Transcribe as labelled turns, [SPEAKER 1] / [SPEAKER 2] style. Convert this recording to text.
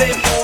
[SPEAKER 1] save